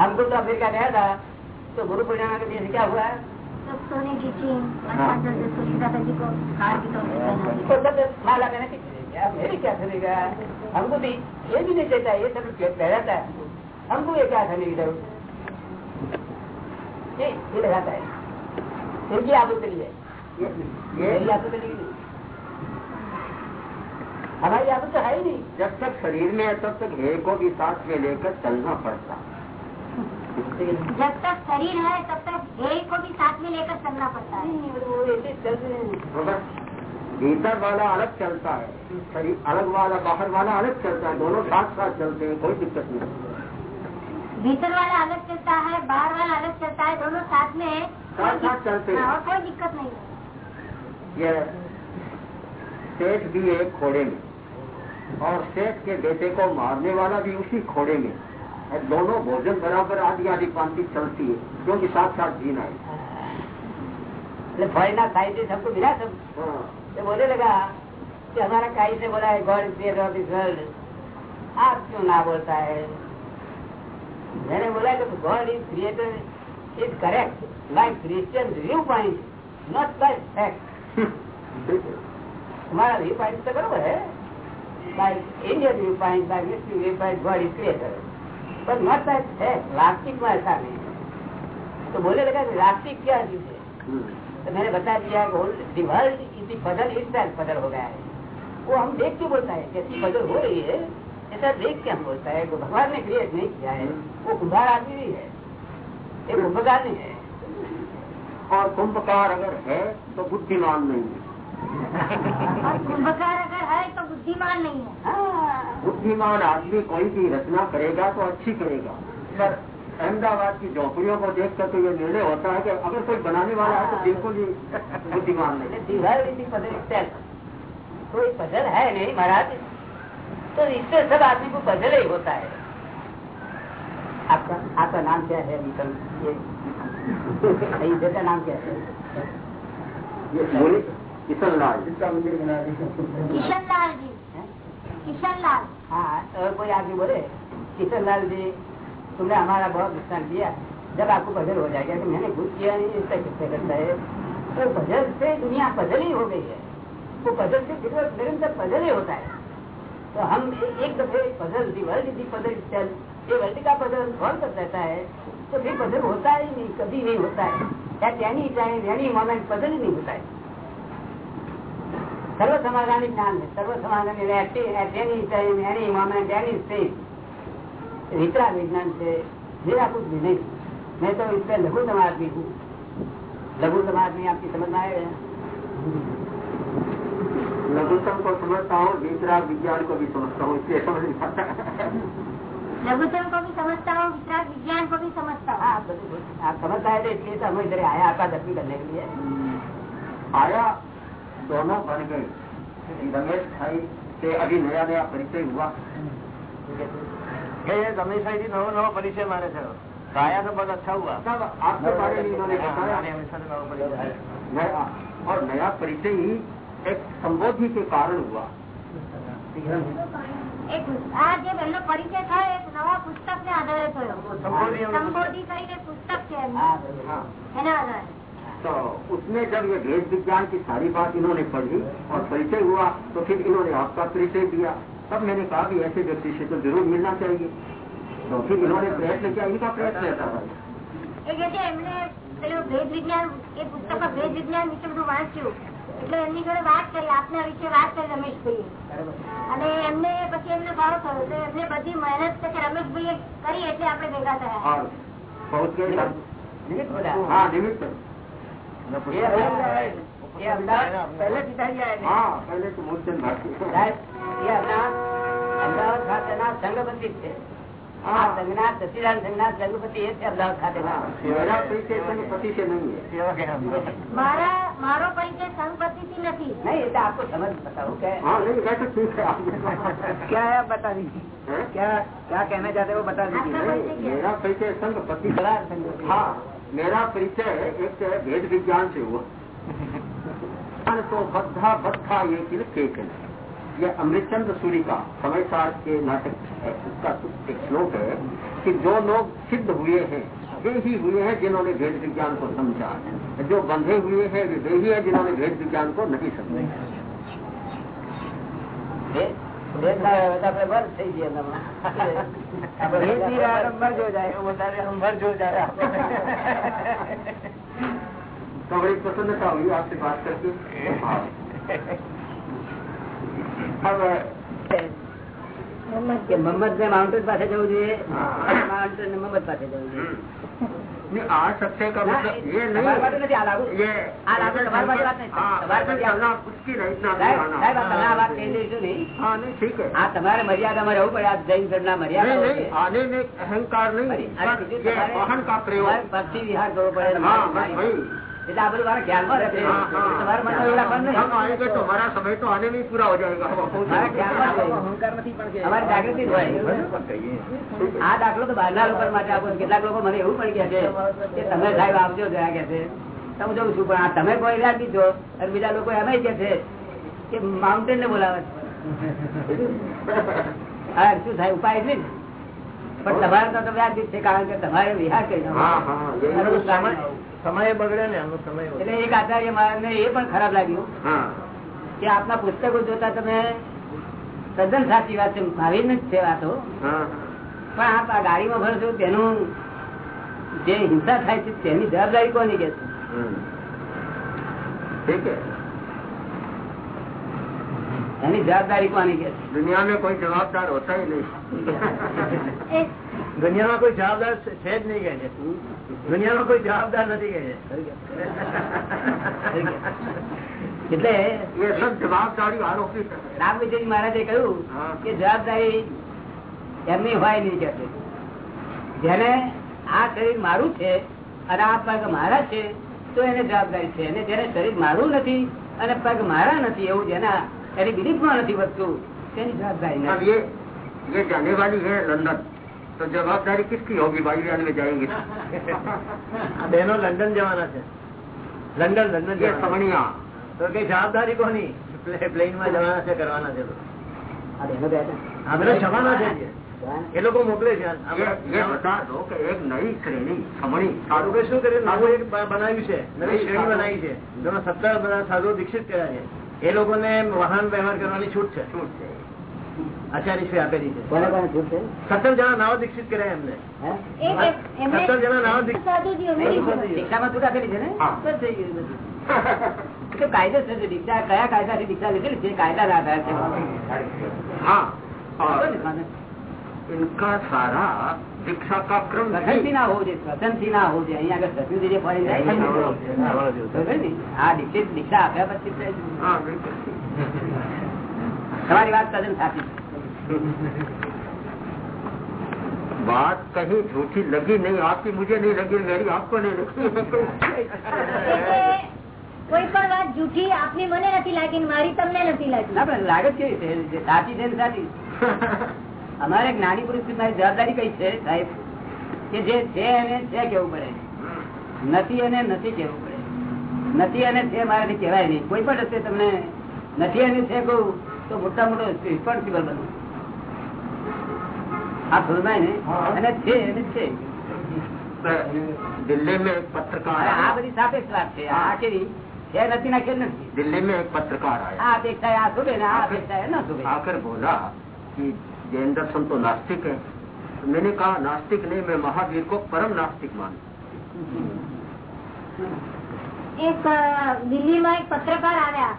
हमको तो अमेरिका गया था तो गुरु पूर्णिमा के दिन क्या हुआ? तो सोने जी की तो सब माला मैंने क्या मेरी क्या खरीदेगा हमको भी ये भी नहीं देता ये सब है। हमको ये क्या खरीदी ये ये लगाता है। इनकी आदत ये आदत। हमारी आदत तो है ही नहीं। जब तक शरीर में है तब तक हे को भी साथ में लेकर चलना पड़ता जब तक शरीर है तब तक ध्येय को भी साथ में लेकर चलना पड़ता है नहीं, वो ऐसे चल रहे हैं मगर भीतर वाला अलग चलता है शरीर अलग वाला बाहर वाला अलग चलता है दोनों साथ साथ चलते हैं कोई दिक्कत नहीं भीतर वाला अलग चलता है बाहर वाला अलग चलता है दोनों साथ में है साथ साथ चलते हैं। हाँ, और कोई दिक्कत नहीं है ये सेठ भी एक घोड़े में और सेठ के बेटे को मारने वाला भी उसी घोड़े में है दोनों भोजन बराबर आधी आधी क्वांटिटी चलती है क्योंकि साथ साथ जीना है फॉरन ना खाई से सबको मिला सब तो बोले लगा कि हमारा खाई से बोला है God is of this world आप क्यों ना बोलता है मैंने बोला कि God is creator is correct by Christian view point not by fact हमारा व्यू पॉइंट तो बरबर है by Indian view point by विश्व view point God is creator पर नॉट बाय फैक्ट वास्तविक में ऐसा नहीं है। तो बोले लगा कि वास्तविक क्या चीज है हम्म। तो मैंने बता दिया कि वर्ल्ड इसी पजल इस तरह पजल हो गया है वो हम देख के बोलता है जैसी पजल हो रही है ऐसा देख के हम बोलता है वो भगवान ने क्रिएट नहीं किया है वो कुंभार आदमी भी है एक कुंभकार नहीं है और कुंभकार अगर है तो बुद्धिमान नहीं है और कुंभकार अगर है तो बुद्धिमान नहीं है हाँ बुद्धिमान आदमी कोई भी रचना करेगा तो अच्छी करेगा पर अहमदाबाद की झोपड़ियों को देख कर तो ये निर्णय होता है कि अगर कोई बनाने वाला है तो बिल्कुल ही बुद्धिमान नहीं दीवार इसी पजल सेल्फ कोई पजल है नहीं महाराज तो इससे सब आदमी को पजल ही होता है आपका आपका नाम क्या है अभी कल ये नहीं, बेटा नाम क्या है ये बोले किशन लाल किशन लाल जी किशन लाल हाँ और कोई आदमी बोले किशन लाल जी तुमने हमारा बहुत नुकसान किया जब आपको पजल हो जाएगा कि मैंने कुछ किया नहीं इससे किससे करता है तो पजल से दुनिया पजल ही हो गई है वो पजल से फिर निरंतर पजल ही होता है तो हम ए- एक दफे puzzle the world the puzzle चल ये वर्ल्ड का पजल सॉल्व कर देता है तो फिर पजल होता ही नहीं कभी नहीं होता है at any time any moment puzzle ही नहीं होता है सर्व समाधानी ज्ञान है सर्व समाधानी at any time any moment any stage वितरा विज्ञान से मेरा कुछ भी नहीं मैं तो इसका लघुतम आदमी हूँ लघुतम आदमी आपकी समझ में आएगा लघुतम को समझता हूँ दूसरा विज्ञान को भी समझता हूँ इसलिए समझ नहीं पाता लघुतम को भी समझता हूँ वितराग विज्ञान को भी समझता हूँ हाँ आप बस- आप समझ आए थे इसलिए तो हम इधर आया आपका दर्शन करने के लिए आया दोनों बन गए रमेश भाई से अभी नया नया परिचय हुआ रमेश भाई जी नवो नवो परिचय मारे थे आया तो बहुत अच्छा हुआ सब आपके बारे में इन्होंने बताया और नया परिचय ही एक संबोधि के कारण हुआ એક આ જે પહેલો પરિચય થયો એક નવા પુસ્તક ને આધારે થયો સંબોધી કરીને પુસ્તક છે એના આધારે तो उसमें जब ये वेद विज्ञान की सारी बात इन्होंने पढ़ी और परिचय हुआ तो फिर इन्होंने आपका परिचय दिया तब मैंने कहा कि ऐसे व्यक्ति से तो जरूर मिलना चाहिए तो फिर इन्होंने प्रयत्न किया इनका प्रयत्न था भाई એ કે છે એમને પેલું ભેદ વિજ્ઞાન એ પુસ્તક ભેદ વિજ્ઞાન વિશે બધું વાંચ્યું એટલે એમની જોડે વાત કરી આપના વિશે વાત કરી રમેશભાઈએ बरोबर। અને એમને પછી એમને ભાવ થયો એટલે એમને બધી મહેનત પછી રમેશભાઈએ કરી એટલે આપણે ભેગા થયા और पहुंच અમદાવાદ અમદાવાદ ખાતેના સંઘપતિ છે આ સંઘના સચિદાન સંઘના સંઘપતિ એ છે અમદાવાદ ખાતેના मेरा परिचय संगपति से नहीं है સેવા કહેવા. મારા મારો પરિચય સંપત્તિથી નથી नहीं ये तो आपको समझ बताओ क्या हाँ नहीं वैसे ठीक है आप क्या है आप बता दीजिए हैं? क्या क्या कहना चाहते हो बता आपका दीजिए परिचय क्या है? मेरा परिचय संगपति बड़ा संघपति। हाँ मेरा परिचय एक वेद विज्ञान से हुआ तो बद्धा बद्धा ये किल केकन ये अमृतचंद्र सूरी का समय सार के नाटक है उसका एक श्लोक है कि जो लोग सिद्ध हुए हैं वे ही हुए हैं जिन्होंने भेद विज्ञान को समझा जो बंधे हुए हैं वे वे ही हैं जिन्होंने भेद विज्ञान को नहीं समझा तो बड़ी प्रसन्नता हुई आपसे बात करके अब કે મમ્મદ તમારે મર્યાદામાં રહેવું પડે આ જૈન ના મર્યાદા નહીં નહીં અહંકાર નહીં. અહંકાર પક્ષી વિહાર કરવો પડે આ દાખલો તો બહારના લોકો માટે આપો. કેટલાક લોકો મને એવું પણ કહે છે કે તમે સાહેબ આવજો જરા કે છે. તમે જોઉં છું પણ તમે કોઈ ઇલાજ છો અને બીજા લોકો એમ કે છે કે માઉન્ટેન ને બોલાવે છે. હા શું સાહેબ ઉપાય છે? ને પણ તમારે તો વ્યાજબી છે કારણ કે તમારે વિહાર કરી સમય બગડે ને સમય એટલે એક આચાર્ય મારે એ પણ ખરાબ લાગ્યું કે આપના પુસ્તકો જોતા તમે તદ્દન સાચી વાત છે ભાવી જ છે વાતો. પણ આપ આ ગાડીમાં ભરશો તેનું જે હિંસા થાય છે તેની જવાબદારી કોની કે છે. એની જવાબદારી કોની કે દુનિયામાં કોઈ જવાબદાર હોતા નહીં. દુનિયામાં કોઈ જવાબદાર છે જ નહીં કે છે. દુનિયામાં કોઈ જવાબદાર નથી કે? એટલે એ સબ જવાબદારી આરોપી રામવિજય મહારાજે કહ્યું કે જવાબદારી એમની હોય નહીં કે જેને આ શરીર મારું છે અને આ પગ મારા છે તો એને જવાબદારી છે. અને જેને શરીર મારું નથી અને પગ મારા નથી એવું જેના એની બિલીફમાં નથી વધતું તેની જવાબદારી अब નથી ये ये जाने वाली है लंदन तो जवाबदारी किसकी होगी वायुयान में जाएंगे આ બહેનો લંડન જવાના છે લંડન લંડન ये જવાના समणिया તો કઈ જવાબદારી કોની પ્લેન માં જવાના છે કરવાના છે તો. આ બહેનો બે હતા. આ બધા જવાના છે જ. એ લોકો મોકલે છે ये આપણે- ये बता दो कि एक नई श्रेणी समणी આ લોકોએ શું કર્યું નવું એક બ- બનાવ્યું છે નવી શ્રેણી બનાવી છે જેમાં સત્તર બધા સાધુ દીક્ષિત કર્યા છે એ લોકો ને વાહન વ્યવહાર કરવાની છૂટ છે. છૂટ છે. આચાર્ય જણા નાવા દીક્ષિત કર્યા એમને. સત્તર જણા નાવા દીક્ષામાં છૂટ આપેલી છે ને? કાયદેસર દીક્ષા કયા કાયદાથી દીક્ષા લીધેલી? કાયદા ના છે. હા. સારા ને? इनका सारा दीक्षा का क्रम સ્વતંત્રી ના હોવું જોઈએ સ્વતંત્રી ના હોવું જોઈએ અહીંયા આગળ સ્વતંત્રી જે ફરી જાય છે. બરાબર ને? આ દીક્ષિત દીક્ષા આપ્યા પછી તો हाँ बिल्कुल તમારી વાત તદ્દન સાચી છે. बात कहीं झूठी लगी नहीं आपकी मुझे नहीं लगी मेरी आपको नहीं लगी એટલે કોઈ પણ વાત જૂઠી આપની મને નથી લાગી ને મારી તમને નથી લાગી ના પણ લાગે જ કેવી છે જે સાચી છે ને સાચી અમારે જ્ઞાની પુરુષ મારી જવાબદારી કઈ છે સાહેબ? કે જે છે એને છે કેવું પડે? નથી અને નથી કેવું પડે. નથી અને છે મારાથી કહેવાય નહીં. કોઈ પણ રસ્તે તમને નથી અને છે કહું તો મોટા મોટો રિસ્પોન્સિબલ બનવું આ ખોલવાય ને અને છે અને છે. દિલ્હી મેં પત્રકાર આ બધી સાપેક્ષ વાત છે. આખરી નથી ના ખેલ નથી. દિલ્હી મેં એક પત્રકાર આ અપેક્ષા આ શુભે આ અપેક્ષા ના બોલા. कि जैन दर्शन तो नास्तिक है तो मैंने कहा नास्तिक नहीं मैं महावीर को परम नास्तिक मानता એક અ, દિલ્હીમાં એક પત્રકાર આવ્યા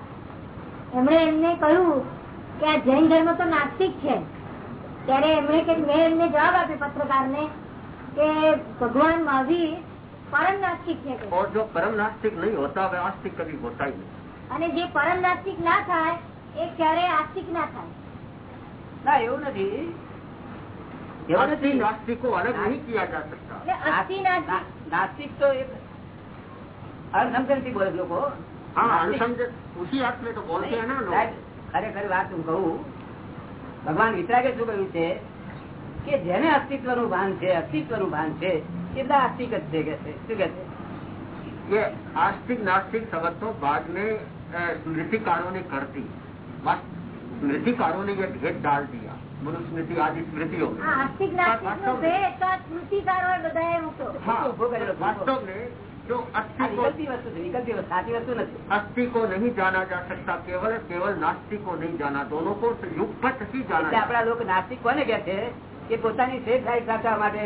એમણે એમને કહ્યું કે આ જૈન ધર્મ તો નાસ્તિક છે ત્યારે એમણે કે મેં એમને જવાબ આપ્યો પત્રકારને કે ભગવાન મહાવીર પરમ નાસ્તિક છે કે. और जो परम नास्तिक नहीं होता वह आस्तिक कभी होता ही नहीं અને જે પરમ નાસ્તિક ના થાય એ ક્યારે આસ્તિક ના થાય ના એવું નથી એવું आस्तिक નથી नास्तिक को अलग नहीं किया जा सकता એટલે અસ્થિ નાસ્તિક ના- નાસ્તિક તો એક અણસમજણથી બોલે છે લોકો हाँ નાસ્તિક- अनसमझ उसी अर्थ में तो बोलते हैं ना સાહેબ, लोग ખરેખર વાત હું કહું ભગવાન વિતરાગે શું કહ્યું છે કે જેને અસ્તિત્વનું ભાન છે અસ્તિત્વનું ભાન છે એટલા આસ્તિક જ છે કે છે શું કે છે ये आस्तिक नास्तिक शब्द तो बाद में अ, स्मृतिकारों ने कर दी वास्त- स्मृतिकारों ने ये भेद डाल दिया मनुस्मृति आदि स्मृतियों में આ આસ્તિક નાસ્તિક નો ભેદ તો આ સ્મૃતિકારોએ બધાએ મૂક્યો हाँ उभो करेलो, उभो। वास्तव में जो આ अस्थि को વિકલ્પી વસ્તુ છે વિકલ્પી વસ્તુ સાચી વસ્તુ નથી अस्थि को नहीं जाना जा सकता केवल केवल नास्तिक को नहीं जाना दोनों को युगपत ही जाना એટલે जाता આપણા લોકો નાસ્તિક કોને કે છે કે પોતાની સેફ સાઈડ સાચવા માટે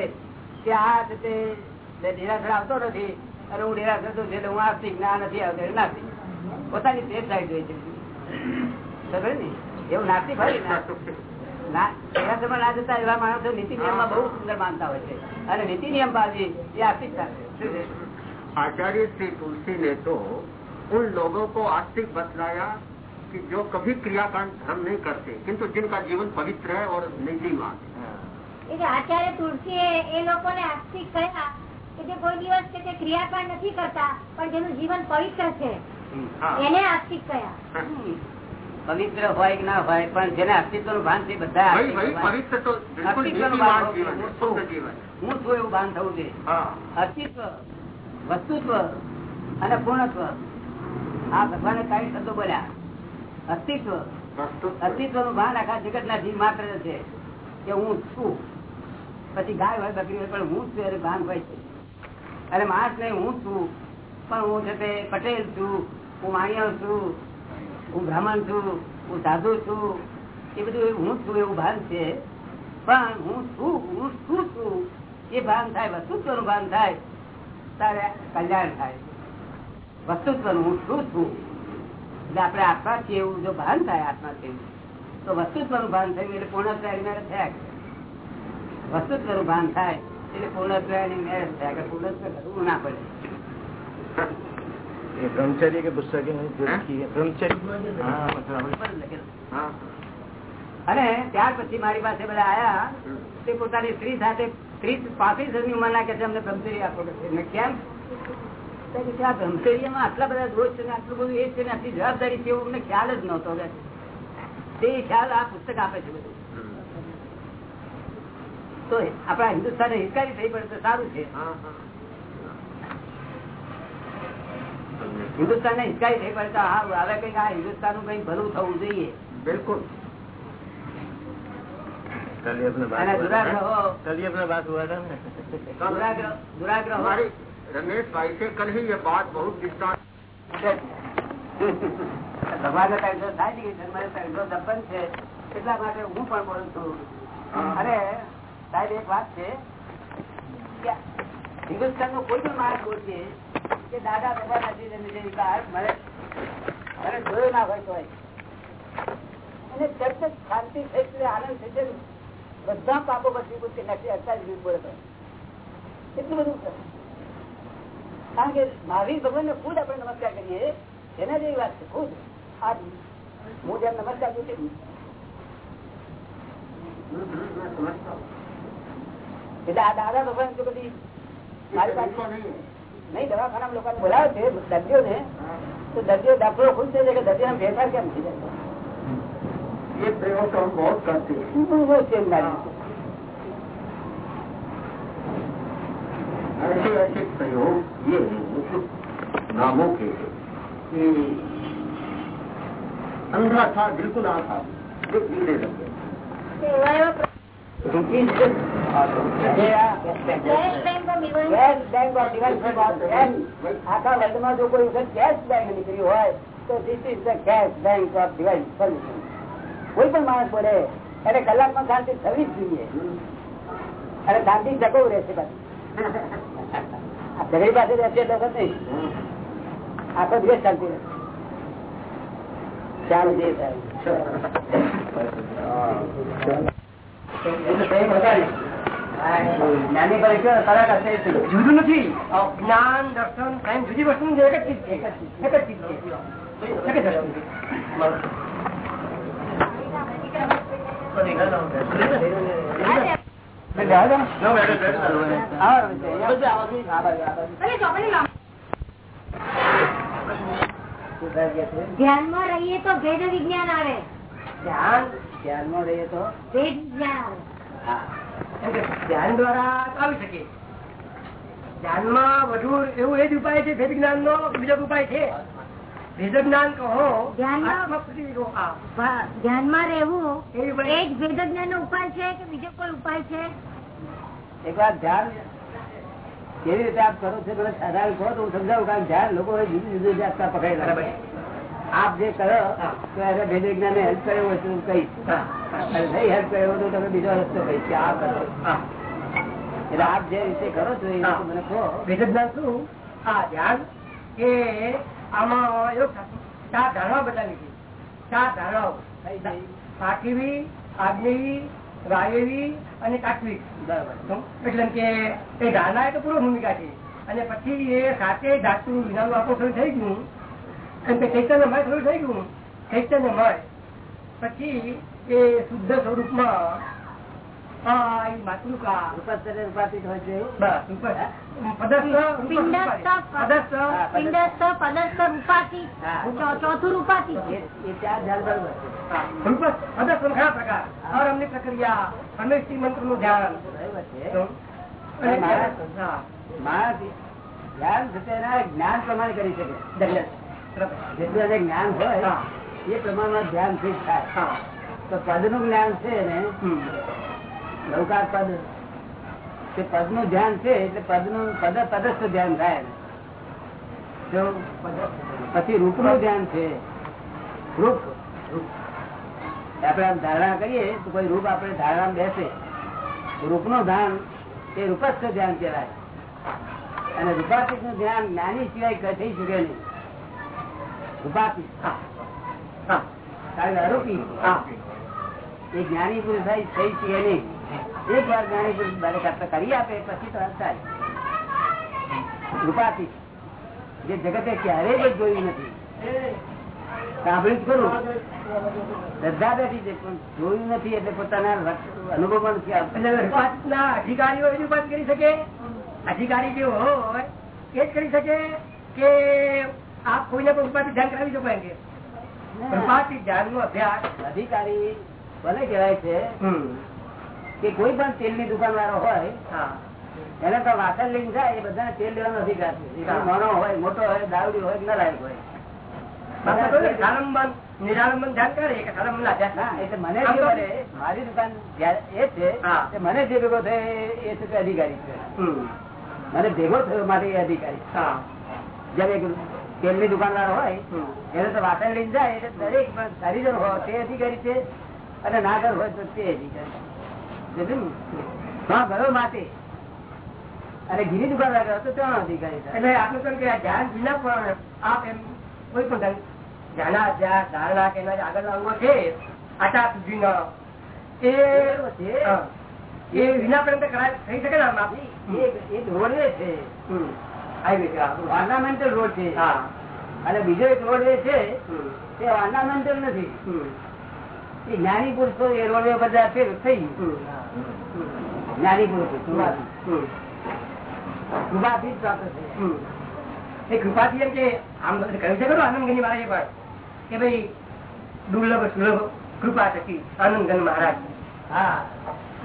કે આ છે તે તે ડેરાસર આવતો નથી અને હું ડેરાસર છું એટલે હું આસ્તિક ના નથી આવતો એટલે નાસ્તિક પોતાની સેફ સાઈડ જોઈ છે ખબર ને એવું નાસ્તિક હોય ને ના ડેરાસરમાં ના જતા એવા માણસો નીતિ નિયમમાં બહુ સુંદર માનતા હોય છે અને નીતિ નિયમ બાજી એ આસ્તિકતા છે. શું છે आचार्य श्री तुलसी ने तो उन लोगों को आस्तिक बतलाया कि जो कभी क्रियाकांड धर्म नहीं करते किंतु जिनका जीवन पवित्र है और निधिमान है એ કે આચાર્ય તુલસીએ એ લોકોને આસ્તિક કહ્યા કે જે કોઈ દિવસ છે તે ક્રિયાકાંડ નથી કરતા પણ જેનું જીવન પવિત્ર છે हाँ। એને આસ્તિક કહ્યા હમ. પવિત્ર હોય કે ના હોય પણ જેને અસ્તિત્વનું ભાન છે બધા અસ્તિત્વનું ભાન હું છું એવું ભાન થવું છે અસ્તિત્વ વસ્તુત્વ અને પૂર્ણત્વ. આ ભગવાને કઈ શબ્દો બોલ્યા. અસ્તિત્વ. અસ્તિત્વનું ભાન આખા જગત ના જીવ માત્ર છે કે હું છું. પછી ગાય હોય બકરી હોય પણ હું છું એને ભાન હોય છે. અને માણસ નહીં હું છું. પણ હું છે તે પટેલ છું. હું માણ્યો છું. હું બ્રાહ્મણ છું, હું સાધુ છું, એ બધું હું છું, એવું ભાન છે. પણ હું છું હું શું છું? એ ભાન થાય વસ્તુત્વનું ભાન થાય, તારે કલ્યાણ થાય. વસ્તુત્વનું હું શું છું? એટલે આપણે આત્મા છીએ એવું જો ભાન થાય, આત્મા છે તો વસ્તુત્વનું ભાન થયું એટલે પૂર્ણત્વ એની મેરેજ થયા કરે. વસ્તુત્વનું ભાન થાય એટલે પૂર્ણત્વ એની મેરેજ થયા. પૂર્ણત્વ કરવું ના પડે. બ્રહ્મચર્ય કે પુસ્તક અને ત્યાર પછી મારી પાસે બધા આયા. તે પોતાની સ્ત્રી સાથે ત્રીસ પાંત્રીસની ઉંમર ના કે અમને બ્રહ્મચર્ય આપો કેમ? બ્રહ્મચર્યમાં આટલા બધા દોષ છે આટલું બધું એ છે ને આટલી જવાબદારી છે અમને ખ્યાલ જ નહોતો તે ખ્યાલ આ પુસ્તક આપે છે બધું. તો આપણા હિન્દુસ્તાન હિતકારી થઈ પડે તો સારું છે. હિન્દુસ્તાન ને હિતકારી થઈ પડે તો હા હવે કઈક આ હિન્દુસ્તાન નું કઈક ભલું થવું જોઈએ बिल्कुल कल ही अपना અને बात हुआ था દુરાગ્રહો ना? कल ही अपना बात हुआ था ना દુરાગ્રહ દુરાગ્રહો हमारी रमेश भाई से कल ही ये बात बहुत विस्तार ભગવાન ટાઈમ થાય ને કે જન્મારે ટાઈમ સંબંધ છે એટલા માટે હું પણ બોલું છું અને સાહેબ એક વાત છે કે હિન્દુસ્તાન નો કોઈ પણ માણસ બોલીએ કે દાદા ભગવાન નથી મને મને જોયો ના હોય કોઈ અને ચર્ચે શાંતિ થઈ એટલે આનંદ થઈ છે બધા પાપો બચી પૂછે નથી, અત્યારે એટલું બધું કારણ કે મહાવીર ભગવાન ને ખુદ આપણે નમસ્કાર કરીએ. એના જેવી વાત છે, ખુદ. આ હું જેમ નમસ્કાર કરું છું એટલે આ દાદા ભગવાન તો બધી મારી પાસે નહીં દવાખાના લોકો બોલાવે છે દર્દીઓ ને તો દર્દીઓ ડોક્ટરો ખુશ થઈ જાય કે દર્દીઓ ફેરફાર કેમ થઈ જાય ये प्रयोग तो हम बहुत करते हैं શું બહુ બહુ ચેન્જ લાગે છે. ऐसे ऐसे प्रयोग ये हैं, मतलब नामों के कि अंधा था बिल्कुल आंखा जो गिरने लगे સર્વિસ આખા વર્લ્ડમાં જો કોઈ કેશ બેંક નીકળી હોય તો this is the cash bank of divine solution કોઈ પણ માણસ બોલે એને કલાકમાં શાંતિ થવી જ જોઈએ અને શાંતિ જગવું રહેશે આ ઘરે પાસે રહેશે તો નહીં આખો દિવસ શાંતિ રહેશે ચાલુ. જે થાય જુદું નથી. જ્ઞાન દર્શન પ્રેમ જુદી વસ્તુ એક જ ચીજ છે એક જ ચીજ છે. એક જ વસ્તુ ધ્યાનમાં રહીએ તો ભેદ વિજ્ઞાન આવે. ધ્યાન? ધ્યાનમાં રહીએ તો? ધ્યાન. દ્વારા આવી શકે. ધ્યાનમાં વધુ એવું એ જ ઉપાય છે ભેદ જ્ઞાન નો બીજો ઉપાય છે. વેદ જ્ઞાન કહો ધ્યાનમાં- આત્મસ્તુતિ કહો આ ભા- ધ્યાનમાં રહેવું એ જ વેદ જ્ઞાન નો ઉપાય છે કે બીજો કોઈ ઉપાય છે? એક વાર ધ્યાન કેવી રીતે આપ કરો છો મને સાધારણ કહો તો હું સમજાવું કારણ ધ્યાન લોકો જુદી જુદી જાતના પકડી. આપ જે કરો તો એને ભેદ વિજ્ઞાન હેલ્પ કર્યો હોય હું કહીશ. નહીં હેલ્પ કર્યો તો તમે બીજો રસ્તો કહીશ કે આ કરો. એટલે આપ જે રીતે કરો છો એ મને કહો. ભેદ જ્ઞાન શું? આ ધ્યાન. કે આમાં એવું ચાર ધારણા બતાવી છે. ચાર ધારણાઓ. થઈ આગ્નેવી વાયવી અને તાત્વિક બરાબર. એટલે કે એ ધારણા એ તો પૂર્વ ભૂમિકા છે. અને પછી એ સાથે ધાતુ વિનાનું આપણું શરૂ થઈ ગયું. એમ કે થોડું થઈ ગયું. ચૈતન્યમય પછી એ શુદ્ધ સ્વરૂપમાં આ એ માતૃકા. રૂપાંતરે રૂપાતીત હોય છે એવું? બસ ઉપર પદસ્થ પિંડસ્થ પદસ્થ. પિંડસ્થ પદસ્થ રૂપાતી હા. ચો- ચોથું રૂપાતી એ એ ચાર ધ્યાન બરાબર છે. રૂપ પદસ્થ ઘણા પ્રકાર. અરમની પ્રક્રિયા પરમેશ્વરી મંત્રનું ધ્યાન માણસ- ધ્યાન છે જ્ઞાન પ્રમાણે કરી શકે. જેટલું એને જ્ઞાન હોય હા. એ પ્રમાણમાં ધ્યાનથી થાય. તો પદનું જ્ઞાન છે ને. લૌકાર પદ. તે પદનું ધ્યાન છે એટલે પદનું પદ પદસ્થ ધ્યાન થાય. જો પછી રૂપનું ધ્યાન છે. રૂપ. આપણે આમ ધારણા કરીએ તો કોઈ રૂપ આપણે ધારણા બેસે. રૂપનું ધ્યાન એ રૂપસ્થ ધ્યાન કહેવાય. અને રૂપાતીતનું ધ્યાન જ્ઞાની સિવાય ક- થઈ શકે નહીં. જે જગતે ક્યારેય જ જોયું નથી. સાંભળ્યું જ ખરું. શ્રદ્ધા બેઠી છે, પણ જોયું નથી એટલે પોતાના અનુભવ અધિકારીઓ એની વાત કરી શકે? અધિકારી જે હોય, એ જ કરી શકે કે આપ કોઈને પણ ઉપાધિ ધ્યાન કરાવી શકો એમ કે. ઉપાધિ ધ્યાન નો અભ્યાસ. અધિકારી ભલે કહેવાય છે કે કોઈ પણ તેલની દુકાન વાળો હોય એને તો વાસણ લઈને જાય એ બધાને તેલ લેવાનો અધિકાર છે. નાનો હોય મોટો હોય દારૂડી હોય હોય. ને, સાલંબન નિરાલંબન ધ્યાન કરે કે સાલંબન ના ધ્યાન? ના, એટલે મને જે તો- મળે, મારી દુકાન એ છે મને જે ભેગો થયો એ- એ છે અધિકારી છે. મને ભેગો થયો મારે એ અધિકારી. હા. જેમ એક તેલની દુકાન વાળો હોય એને તો વાસણ લઈને જાય એટલે દરેક કારીગર હોય તે અધિકારી છે અને નાગર હોય તો તે અધિકારી ઘરો માટે. અને ઘીની દુકાન વાળો તો ત્યાં અધિકારી એટલે આપણે કેમ કે ધ્યાન વિના પણ આપ એમ કોઈ પણ ધ્યાન ધારણા કે એના આગળ અંગો છે આટા સુધીના એ એ વિના પણ કરાય થઈ શકે ને એ રોડવે છે. Ornamental road. છે અને બીજો એક રોડવે છે હમ. તે ઓર્નામેન્ટલ નથી. એ જ્ઞાની પુરુષો એ રોડવે બધા ફેર થઈ. જ્ઞાની પુરુષો કૃપાથી. જ પ્રાપ્ત છે એ કૃપાથી એમ કે આમ કહ્યું છે ખરું આનંદગંજ મહારાજે પણ કે ભાઈ દુર્લભ સુલભ કૃપા થકી આનંદગંજ મહારાજ. હા.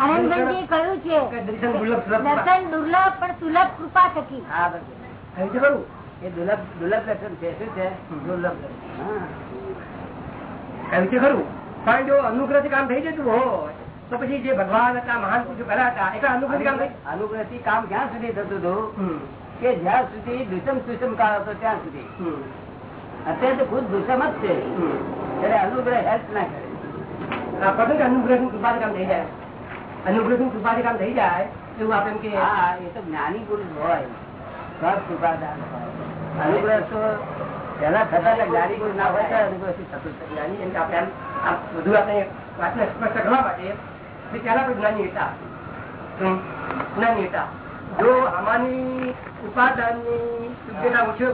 આનંદ કહ્યું છે દર્શન દુર્લભ સુલભ દર્શન દુર્લભ પણ સુલભ કૃપા થકી. હા બધું કહ્યું છે ખરું એ દુર્લભ દુર્લભ લક્ષણ છે. શું છે? દુર્લભ. કહ્યું છે ખરું પણ જો અનુગ્રહ કામ થઈ જતું હોય તો પછી જે ભગવાન હતા મહાન પુરુષો કર્યા હતા એટલે અનુગ્રહ કામ અનુગ્રહ કામ ક્યાં સુધી થતું હતું કે જ્યાં સુધી દુષમ સુષમ કાળ હતો ત્યાં સુધી. અત્યારે તો ખુદ દુષમ જ છે. ત્યારે એટલે અનુગ્રહ હેલ્પ ના કરે. આ અનુગ્રહનું કૃપા કામ થઈ જાય. અનુગ્રહનું કૃપા કામ થઈ જાય એવું આપણે કે હા એ તો જ્ઞાની પુરુષ હોય. અનુગ્રહ પેલા પણ જ્ઞાની હતા. જ્ઞાની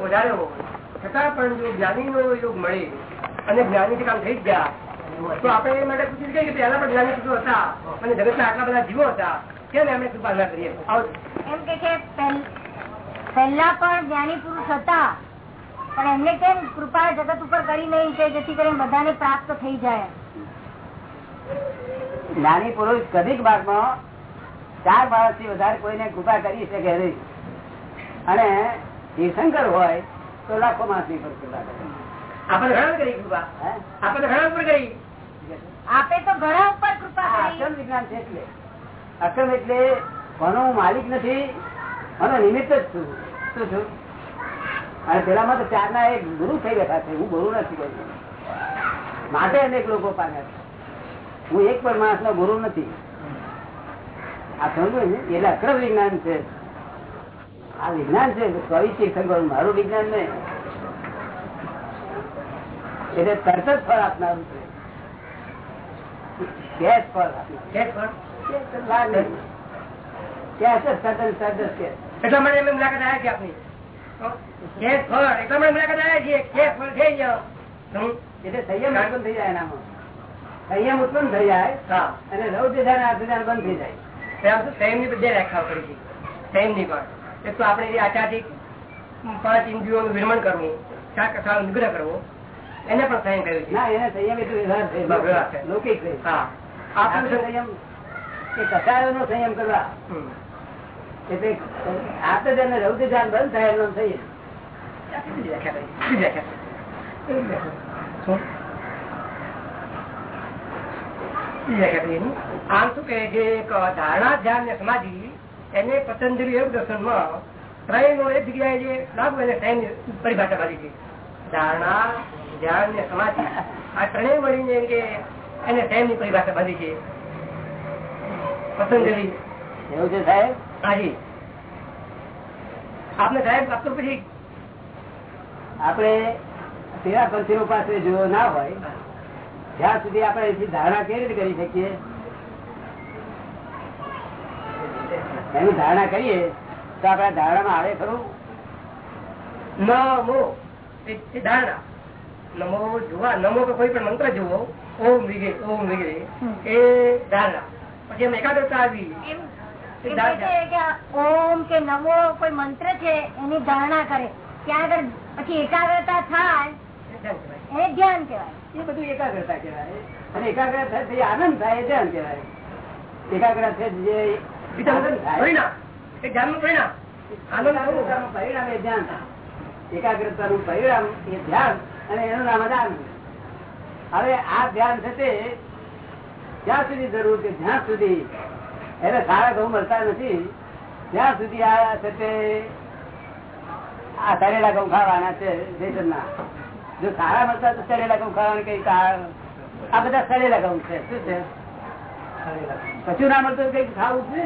વધારે હોય, છતાં પણ જો જ્ઞાનીનો યોગ મળે અને જ્ઞાની કામ થઈ ગયા, તો આપણે એ માટે પૂછી શકીએ કે પહેલા પણ જ્ઞાની પુરુષો હતા? અને જગતના આટલા બધા જીવો હતા, કેમ એમણે કૃપા ના કરીએ એમ કે પહેલ- પણ જ્ઞાની પુરુષ હતા. પણ એમને કેમ કૃપા જગત ઉપર કરી નહીં છે જેથી કરીને બધાને પ્રાપ્ત થઈ જાય? જ્ઞાની પુરુષ કદીક ભાગમાં ચાર માણસથી વધારે કોઈને કૃપા કરી શકે નહીં. અને તીર્થંકર હોય તો લાખો માણસની પર કૃપા કરે. આપણે ઘણા કરી કૃપા. આપણે ઘણા ઉપર કરી. આપે તો ઘણા ઉપર કૃપા અક્રમ વિજ્ઞાન છે એટલે. અક્રમ એટલે કોનો હું માલિક નથી મને નિમિત્ત જ છું. શું છું અને પેલામાં તો ચાર ના એક ગુરુ થઈ બેઠા છે હું ગુરુ નથી કોઈ માટે અનેક લોકો પામ્યા છે હું એક પણ માણસ નો ગુરુ નથી આ સમજવું ને એટલે અક્રમ વિજ્ઞાન છે આ વિજ્ઞાન છે કવિ તીર્થંકર મારું વિજ્ઞાન નહીં એટલે તરત જ ફળ આપનારું છે જ ફળ કેશ કે કેશ સદન સદન છે એટલા માટે અમે મુલાકાત આવ્યા છે આપની કે ફળ. એટલા માટે મુલાકાત આવ્યા છીએ કે ફળ થઈ ગયો એટલે સંયમ ઉત્પન્ન થઈ જાય એનામાં. સંયમ ઉત્પન્ન થઈ જાય અને રૌદ્ર ધ્યાન આર્થ ધ્યાન બંધ થઈ જાય. ત્યાં ની બધી વ્યાખ્યાઓ કરી છે સંયમની પણ એક તો આપણે જે આચારથી પાંચ ઇન્દ્રિયોનું વિરમણ કરવું ચાર કથાનો નિગ્રહ કરવો એને પણ સંયમ કહ્યું છે. ના એને સંયમ એટલે. લૌકિક આપણે આપણું સંયમ એ કસાયોનો સંયમ કરવા. એટલે આર્થ ધ્યાન અને રૌદ્ર ધ્યાન બંધ થાય એનો સંયમ બીજી વ્યાખ્યા કરી. બીજી વ્યાખ્યા. બીજી વ્યાખ્યા. શું? બીજી વ્યાખ્યા કરી એની. આમ શું કહે છે કે ધારણા ધ્યાન ને સમાધિ એને પતંજલિ યોગ દર્શનમાં ત્રણનો એક જગ્યાએ જે લાગુ એને ત્રણ પરિભાષા બાંધી છે ધારણા ધ્યાન ને સમાધિ આ ત્રણેય મળીને કે એને ત્રણની પરિભાષા બાંધી છે પતંજલિ એવું છે સાહેબ હાજી આપને સાહેબ આપતો પછી? આપણે તેરા પંથીઓ પાસે જો ના હોય જ્યાં સુધી આપણે એથી ધારણા કેવી રીતે કરી શકીએ? એની ધારણા કરીએ તો આપણા ધારણામાં આવે ખરું? નમો. ધારણા. નમો જોવા નમો કે કોઈ પણ મંત્ર જુઓ ઓમ વિગે ઓમ વિગે એ ધારણા. પછી એમ એકાગ્રતા આવી. ઓમ કે નમો કોઈ મંત્ર છે એની ધારણા કરે. ત્યાં આગળ પછી એકાગ્રતા થાય એ ધ્યાન કહેવાય. એને ધ્યાન કહેવાય. એ બધું એકાગ્રતા કહેવાય. અને એકાગ્રતા થઈ આનંદ થાય એ ધ્યાન કહેવાય. એકાગ્રતા છે જે બીજા પરિણામ. એ ધ્યાનનું પરિણામ. આનંદ પરિણામ એ ધ્યાન એકાગ્રતાનું પરિણામ એ ધ્યાન અને એનું નામ આનંદ હવે આ ધ્યાન થશે જ્યાં સુધી જરૂર કે જ્યાં સુધી એને સારા ઘઉં મળતા નથી. ત્યાં સુધી આ છે આ તળેલા ઘઉં ખાવાના છે રેશનના જો સારા મળતા તો તળેલા ઘઉં ખાવાના કઈ આ બધા તળેલા ઘઉં છે. શું છે? કશું ના મળતું કઈ ખાવું છે?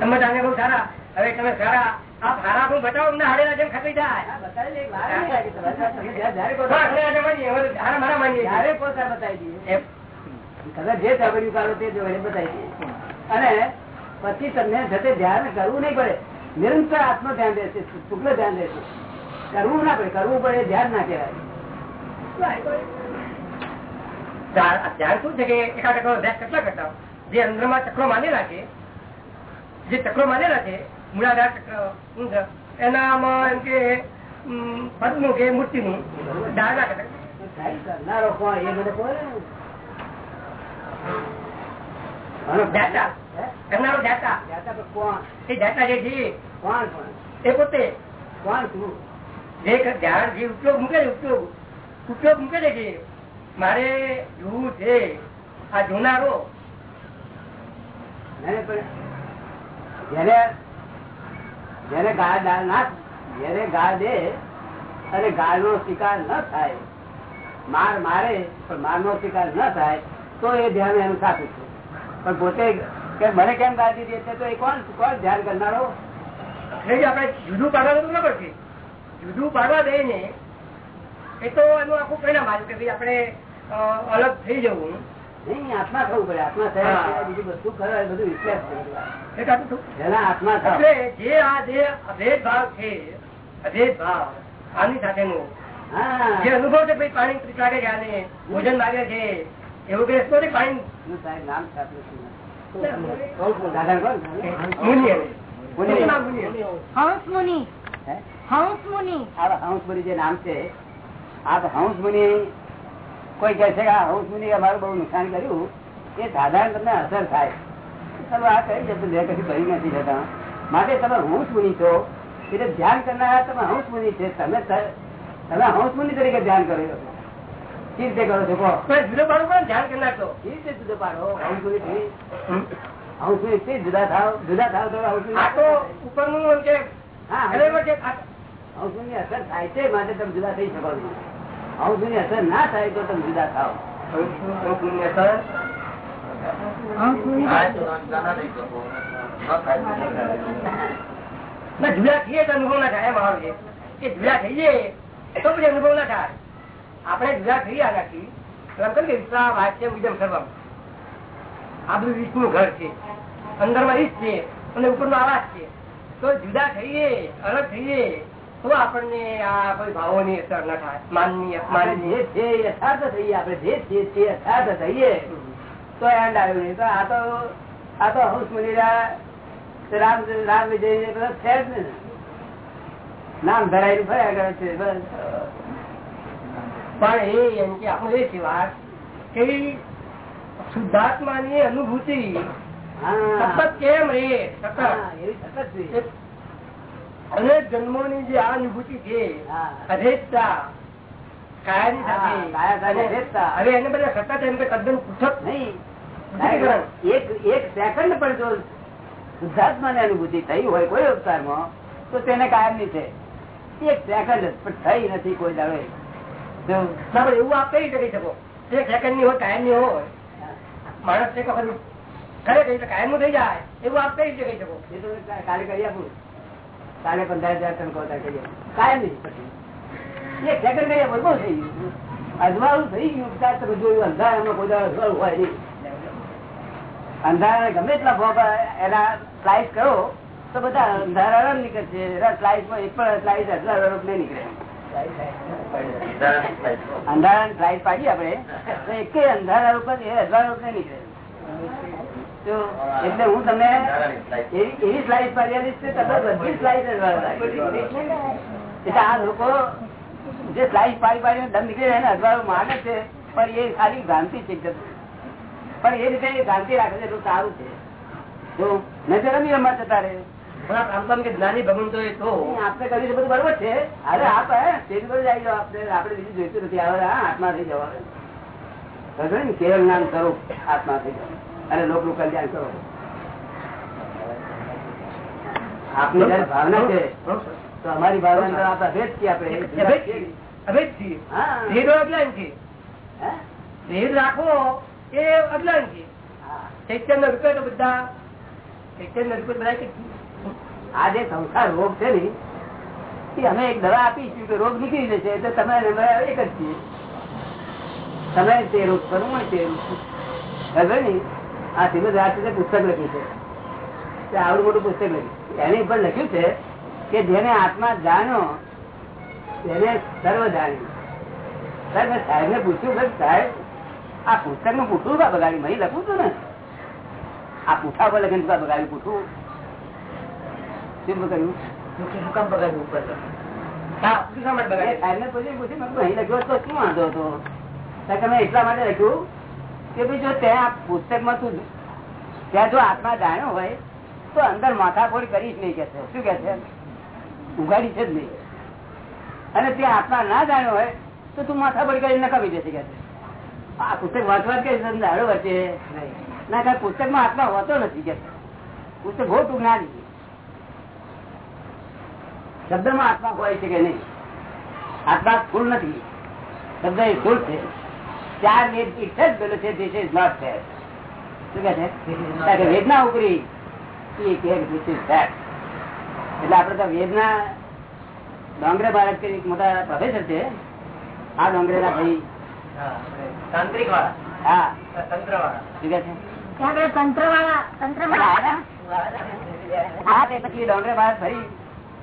તમે જાણે બહુ સારા હવે તમે સારા આ સારા હું બતાવો અમને હારેલા જેમ ખાતી જાય. બતાવી દે, મારા માની જયારે પોતા બતાવી દઈએ. કદાચ જે ચાબડિયું કાઢો તે જોઈને બતાવી અને પછી તમને જતે ધ્યાન કરવું નહીં પડે. નિરંતર આત્મ ધ્યાન રહેશે શુક્લ ધ્યાન રહેશે. કરવું ના પડે કરવું પડે ધ્યાન ના કહેવાય. ધ્યાન શું છે કે એકા ટકા અભ્યાસ કેટલા કરતા? જે અંદરમાં ચક્રો માનેલા છે જે ચક્રો માનેલા છે મૂળાધાર ચક્ર ઊંઘ, એનામાં એમ કે પદનું કે મૂર્તિનું ધારણા કરે થાય કરનારો કોણ એ મને કહો ને. આનો ધ્યાતા. હે? કરનારો ધ્યાતા જ્ઞાતા પર કોણ? એ ધ્યાતા જે છે કોણ કોણ? એ પોતે. કોણ તું? જે ક- જે ઉપયોગ મૂકે છે ઉપયોગ. ઉપયોગ મૂકે છે મારે જોવું છે. આ જોનારો. જયારે ના જેને ગાળ દે અને ગાળ નો શિકાર ન થાય. માર મારે પણ માર નો શિકાર ન થાય. તો એ ધ્યાન એનું સાચું છે. પણ પોતે મને કેમ ગાળ દીધી તો એ કોણ? કોણ ધ્યાન કરનારો? આપણે જુદું પાડવા તો ન પડશે જુદું પાડવા દે ને એ તો એનું આખું પરિણામ આવ્યું કે ભાઈ આપણે અલગ થઈ જવું. નહીં આત્મા થવું પડે. આત્મા થયા હા. સિવાય બીજું એ બધું વિશ્લેષ છે. બધું. એ સાચું થયું. જેના આત્મા થાવ. જે આ જે અભેદ ભાવ છે અભેદ ભાવ આની સાથેનો જે અનુભવ છે ભાઈ પાણી લાગે છે ભોજન માગે છે એવું કે નથી પાણી સાહેબ નામ છે. આપનું શું? દાદા કોણ મુનિ. એને. મુનિ. એનું નામ મુનિ? એને. હંસ મુનિ. હે? હંસ મુનિ. આ હંસ મુનિ જે નામ છે આ હંસ મુનિ કોઈ કહે છે કે હંસ મુનિ અમારું બહુ નુકસાન કર્યું. એ સાધારણ તમને અસર થાય. તમે આ કઈ જતું બે કશું કરી નથી જતા માટે તમે હંસ મુનિ છો. એટલે ધ્યાન કરનારા તમે હંસ મુનિ છે. તમે તમે તમે હંસમુનિ તરીકે ધ્યાન કર્યું રીતે કરો છો જુદો પાડો પણ ધ્યાન કરી નાખો એ રીતે જુદો પાડો હંસમુનિ થી જુદા થાવ જુદા થાવ તો ઉપરનું એમ કે હા ખરેખર છે અસર થાય છે માટે તમે જુદા થઈ શકો છો. હંસમુનિ અસર ના થાય તો તમે જુદા થાવ. ના જુદા થઈએ તો અનુભવ ના થાય એમ આવે કે જુદા થઈએ તો પછી અનુભવ ના થાય. આપણે જુદા થઈ આગાથી તો એમ કહ્યું કે વાચ્ય વિજમ સર્વમ. આ વિષ્ણુ ઘર છે. અંદરમાં ઈશ છે, અને ઉપરનો આવાજ છે. તો જુદા થઈએ, અલગ થઈએ, તો આપણને આ કોઈ ભાવોની અસર ના થાય. માનની અપમાનની જે છે યથાર્થ થઈએ, આપણે જે છીએ તે યથાર્થ થઈએ. તો એન્ડ આવ્યું નહીં તો આ તો આ તો હંસમુનિ રામ રામ વિજય છે નામ ધરાયેલું ફર્યા કરે છે, બસ. પણ એ એમ કે આપણે એ છે વાત કે શુદ્ધાત્માની અનુભૂતિ સતત કેમ રે સતત. અનેક જન્મો જન્મોની જે આ અનુભૂતિ છે અધેજતા. હવે એને બધા સતત એમ કે તદ્દન નહીં. એક એક સેકન્ડ પણ જો શુદ્ધાત્માની અનુભૂતિ થઈ હોય કોઈ અવતારમાં તો તેને કાયમની છે. એક સેકન્ડ પણ થઈ નથી કોઈ દાડો. ના એવું આપ કઈ રીતે કહી શકો? એક સેકન્ડની હોય કાયમની હોય. માણસ એક વખત ખરે કહી કાયમનું થઈ જાય. એવું આપ કઈ રીતે કહી શકો? કાલે કરી આપું. કાલે પંદર હજાર ટન કોતા કરીએ કાયમ નહીં એક સેકન્ડ કહીએ બરોબર થઈ ગયું. અજવાળું થઈ ગયું. તમે જોયું અંધારામાં કોઈ અજવાળું હોય નહીં. અંધારા ગમે એટલા ભોગ એના સ્લાઇસ કરો તો બધા અંધારા નીકળશે. સ્લાઇસમાં એક પણ સ્લાઇસ અજવાળો નહીં નીકળે. અંધારા પાડીએ આપણે. એક અંધારા ઉપર એ અજવાળો એટલે હું તમને એવી સ્લાઇસ પાડી બધી સ્લાઇસ એટલે આ લોકો જે સ્લાઇસ પાડી પાડીને દમ નીકળી જાય ને અજવાળું માને છે, પણ એ ખાલી ભ્રાંતિ છે. પણ એ રીતે એ ભ્રાંતિ રાખે છે, એટલું સારું છે. જો તો રમી રમવા જતા રહે. તો જ્ઞાની ભગવંતો એ તો. આપણે કહ્યું બધું બરોબર છે. અરે આપ આવી આપણે આપણે બીજું જોઈતું નથી. આવે આત્મા થઈ જવા ને કેવળ નામ કરો આત્મા થઈ જાવ અને લોકનું કલ્યાણ કરો. આપની જયારે ભાવના છે તો અમારી ભાવના આપણે ભેદ છીએ આપણે? અભેદ છીએ. અભેદ. ભેદો અજ્ઞાન છે હે? ભેદ રાખવો એ અજ્ઞાન છે ચૈતન્ય રૂપે તો બધા ચૈતન્ય રૂપે બધા આ જે સંસાર રોગ છે ને, એ અમે એક દવા આપીશું કે રોગ નીકળી જશે, એટલે તમે એક જ છીએ. તમે તે રોગ કરવું તે ખબર ને? આ શ્રીમદ રાજચંદ્રે પુસ્તક લખ્યું છે. આવડું મોટું પુસ્તક લખ્યું એની ઉપર લખ્યું છે કે જેને આત્મા જાણ્યો, તેને સર્વ જાણ્યું. સાહેબ મેં સાહેબ ને પૂછ્યું સાહેબ, આ પુસ્તકનું પૂછવું બગાડ્યું મહી લખું છું ને. આ પૂઠા પર લખીને બગાડ્યું પૂછવું કેમ બગાડ્યું? શું કામ બગાડવું ઉપર મેં તો એટલા માટે લખ્યું કે ભાઈ જો ત્યાં પુસ્તકમાં તું ત્યાં જો આત્મા જાણ્યો હોય તો અંદર માથાફોડ કરી જ નહીં કે છે શું કે છે? ઉગાડી છે જ નહીં. અને ત્યાં આત્મા ના જાણ્યો હોય તો તું માથાફોડ કરીને નકામી દેશે કે છે આ પુસ્તક વાંચવા કે દાડો વચ્ચે. ના કાંઈ પુસ્તકમાં આત્મા હોતો નથી કે. પુસ્તક બહુ ટૂંક ના લીધી શબ્દમાં આત્મા હોય છે કે નહીં? આત્મા સ્થુલ નથી. શબ્દ એ સ્થુલ છે. ચાર વેદ ઇટ જ પેલો છે. શું વેદના ઉપરી એ કે. એટલે આપડે તો વેદના ડોંગરે ભારત કે એક મોટા પ્રોફેસર છે. આ ડોંગરે ના ભાઈ તાંત્રિક વાળા હા. તંત્ર વાળા શું છે? તંત્ર વાળા તંત્ર વાળા હા. તે પછી ડોંગરે ભારત ફરી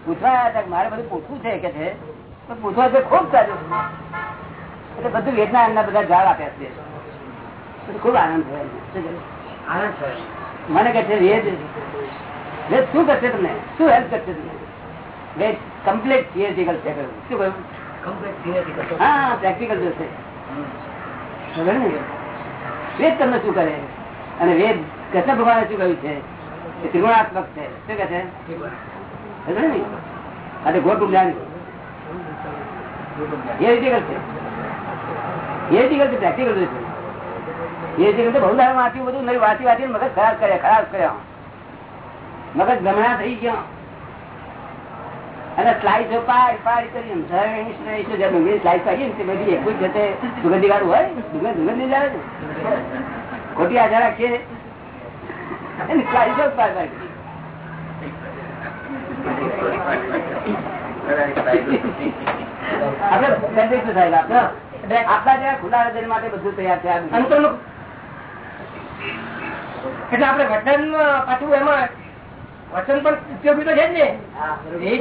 પૂછવા મારે બધું પૂછવું છે કે છે? તો પૂછવા છે ખૂબ સારું. એટલે બધું વેદના એમના બધા જાળ આપ્યા છે. ખૂબ આનંદ થયો. આનંદ મને કહે છે વેદ વેદ શું કરશે તમને? શું હેલ્પ કરશે તમને? વેદ કમ્પ્લીટ થિયરિટિકલ છે શું કહ્યું? કમ્પ્લીટ હા પ્રેક્ટિકલ જોશે વેદ તમને શું કરે? અને વેદ કૃષ્ણ ભગવાને શું કહ્યું છે? ત્રિગુણાત્મક છે. શું કે છે? ખબર ગોટું જ્ઞાન એ રીતે કરશે. એ રીતે કરશે પ્રેક્ટિકલ રીતે. એ રીતે કરશે, બહુ દાડા વાંચ્યું બધું નહીં વાંચી વાંચી મગજ ખરાબ કર્યા ખરાબ કર્યા. મગજ ગમણા થઈ ગયા. અને સ્લાઇસો પાડ પાડ કરી સ્લાઇસ પાડી ને બધી એક જ જતે સુગંધી વાળું હોય, સુગંધ સુગંધ જાય ખોટી આધાર રાખીએ. સ્લાઇસો પાડ પાડ. કરી. આપણે સંદેશ થાય આપણે આપણા જેવા ખુલ્લા હૃદય માટે બધું તૈયાર છે. એટલે આપણે વચન પાછું એમાં વચન પણ ઉપયોગી તો છે જ ને? એ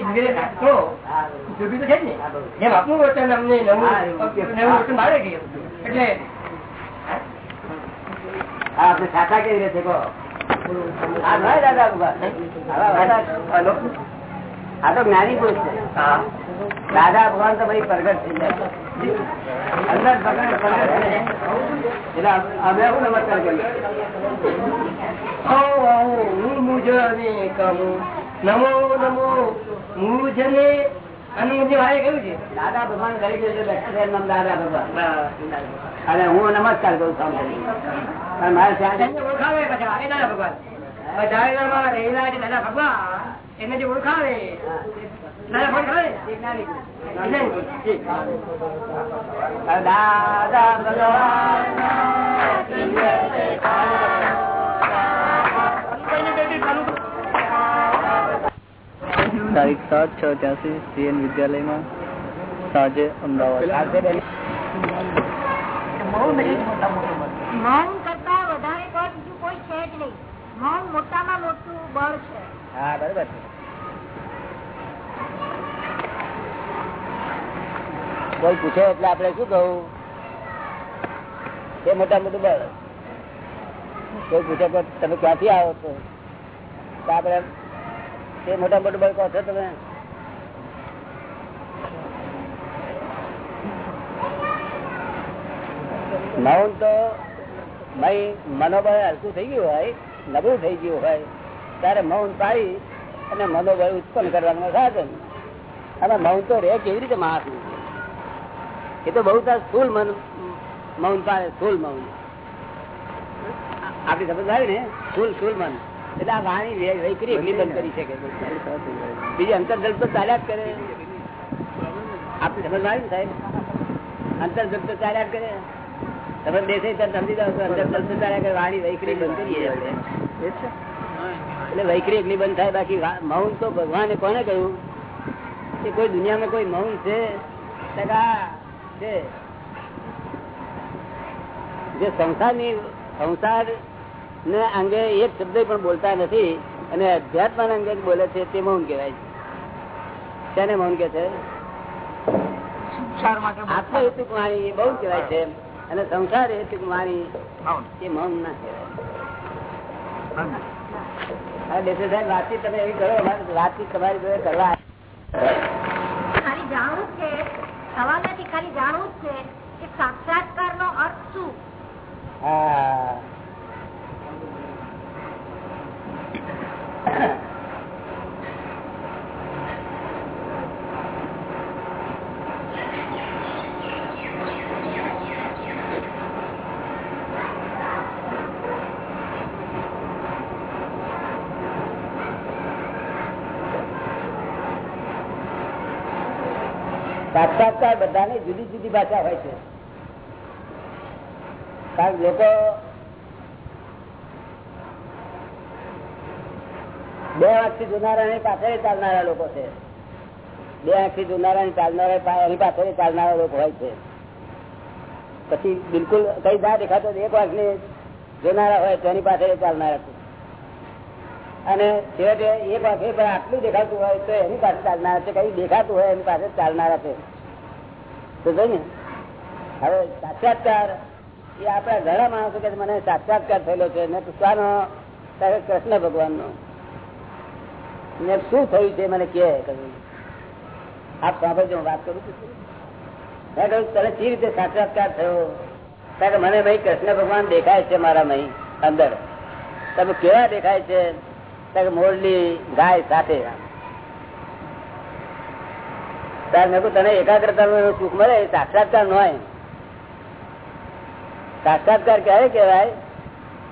ઉપયોગી તો છે જ ને? જેમ આપનું વચન અમને નવું નવું વચન મારે છે એટલે આપણે શાખા કેવી રીતે કહો? દાદા આ તો જ્ઞાની પુરુષ છે. હા. દાદા ભગવાન તો ભાઈ પ્રગટ થઈ જાય. અંદર પ્રગટ પ્રગટ થઈ જાય. એટલે અમે શું નમસ્કાર કરીએ આવો આવો હું મુજને કહું. નમો નમો મુજને. અનુજ ભાઈ કહ્યું છે? દાદા ભગવાન કરી ગયું દાદા ભગવાન. અને હું નમસ્કાર કરું સાંભળી મારે ત્યાં ઓળખાવે પછી એ દાદા ભગવાન. બધામાં રહેલા છે દાદા ભગવાન એને જે ઓળખાવે દાદા ભગવાન ખરા ને? જ્ઞાની પુરુષ. જ્ઞાની પુરુષ. દાદા ભગવાન તારીખ સાત છ ત્યાંસી સીએન વિદ્યાલયમાં સાંજે અમદાવાદ મૌન કરતા વધારે બળ બીજું કોઈ છે જ નહીં મૌન મોટામાં મોટું બળ છે. હા, બરોબર કોઈ પૂછે, એટલે આપણે શું કહું? એ મોટા મોટું બળ? કોઈ પૂછે તો તમે ક્યાંથી આવો છો? તો આપણે મોટા મોટું બળ કહો છો તમે? મૌન તો ભાઈ મનોબળ હલકું થઈ ગયું હોય. નબળું થઈ ગયું હોય, ત્યારે મૌન પાડી અને મનોબળ ઉત્પન્ન કરવાનું સાધન. અને મૌન તો રહે કેવી રીતે માણસ એ તો બહુ તાર સ્થુલ મન, મૌન પાડે સ્થુલ મૌન. આપડી સમજ આવી ને? સ્થુલ સ્થુલ મન. એટલે આ વાણી વૈકરી એકલી બંધ કરી શકે. બીજી અંતર્જલ તો ચાલ્યા જ કરે. આપડી સમજ આવી ને સાહેબ? અંતર્જલ તો ચાલ્યા જ કરે. તમે સમજી જાવ વાણી બંધ કરીએ એટલે વૈકરી એકલી બંધ થાય બાકી મૌન તો ભગવાને કોને કહ્યું? કે કોઈ દુનિયામાં કોઈ મૌન છે? જે સંસારની સંસાર ને અંગે એક શબ્દ પણ બોલતા નથી અને અધ્યાત્મ અંગે જ બોલે છે તે મૌન કહેવાય છે. તેને મૌન કે છે? આત્મ હેતુ વાણી એ બહુ કહેવાય છે અને સંસાર એ મારી એ મૌન ના કહેવાય. હા સાહેબ વાતચીત તમે એવી કરો વાતચીત તમારી જોડે કરવા ખાલી જાણવું છે સવાલ નથી ખાલી જાણવું છે કે સાક્ષાત્કાર નો અર્થ શું? હા. સાક્ષાત્કાર બધાની જુદી જુદી ભાષા હોય છે. કારણ લોકો બે આંખથી જોનારા પાછળ ચાલનારા લોકો છે. બે આંખથી જોનારા ચાલનારા એની પાછળ ચાલનારા લોકો હોય છે. પછી બિલકુલ કઈ ના દેખાતો એક વાંખ ને જોનારા હોય તો એની પાછળ ચાલનારા અને છેવટે એક વાંખે પણ આટલું દેખાતું હોય તો એની પાસે ચાલનારા છે, કઈ દેખાતું હોય એની પાસે ચાલનારા છે. તો હવે સાક્ષાત્કાર એ આપણા ઘણા માણસો કે મને સાક્ષાત્કાર થયેલો છે. ને શાનો કૃષ્ણ ભગવાન નો શું થયું છે, મને કે આપ સાંભળજો, હું વાત કરું છું. મેં કહ્યું, તને કઈ રીતે સાક્ષાત્કાર થયો? કારણ કે મને ભાઈ કૃષ્ણ ભગવાન દેખાય છે મારા મહી, અંદર. તમે કેવા દેખાય છે? મોરલી ગાય સાથે. તાર તને એકાગ્રતા નું સુખ મળે સાક્ષાત્કાર ન હોય. સાક્ષાત્કાર ક્યારે કહેવાય?